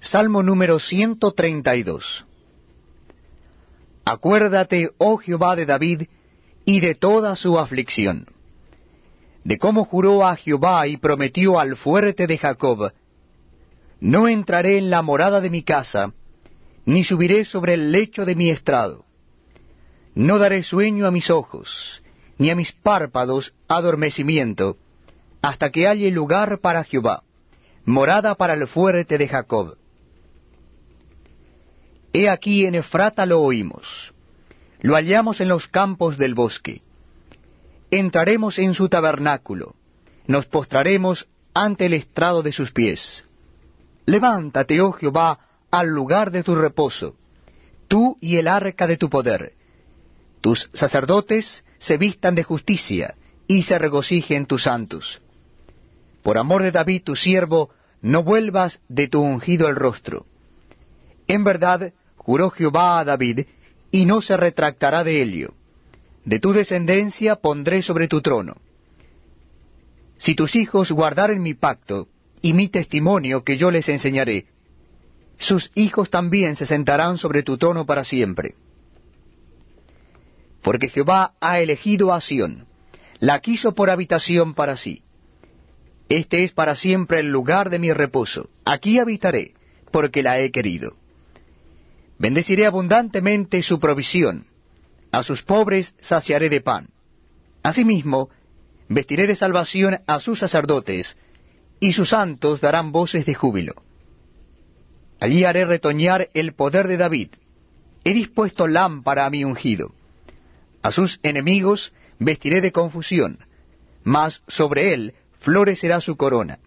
Salmo número 132 Acuérdate, oh Jehová de David, y de toda su aflicción, de cómo juró a Jehová y prometió al fuerte de Jacob, no entraré en la morada de mi casa, ni subiré sobre el lecho de mi estrado. No daré sueño a mis ojos, ni a mis párpados adormecimiento, hasta que haya lugar para Jehová, morada para el fuerte de Jacob. He aquí en Efrata lo oímos, lo hallamos en los campos del bosque. Entraremos en su tabernáculo, nos postraremos ante el estrado de sus pies. Levántate, oh Jehová, al lugar de tu reposo, tú y el arca de tu poder. Tus sacerdotes se vistan de justicia y se regocijen tus santos. Por amor de David tu siervo, no vuelvas de tu ungido el rostro. En verdad, juró Jehová a David, y no se retractará de ello. De tu descendencia pondré sobre tu trono. Si tus hijos guardaren mi pacto, y mi testimonio que yo les enseñaré. Sus hijos también se sentarán sobre tu trono para siempre. Porque Jehová ha elegido a Sión, la quiso por habitación para sí. Este es para siempre el lugar de mi reposo. Aquí habitaré, porque la he querido. Bendeciré abundantemente su provisión. A sus pobres saciaré de pan. Asimismo, vestiré de salvación a sus sacerdotes, y sus santos darán voces de júbilo. Allí haré retoñar el poder de David. He dispuesto lámpara a mi ungido. A sus enemigos vestiré de confusión, mas sobre él florecerá su corona.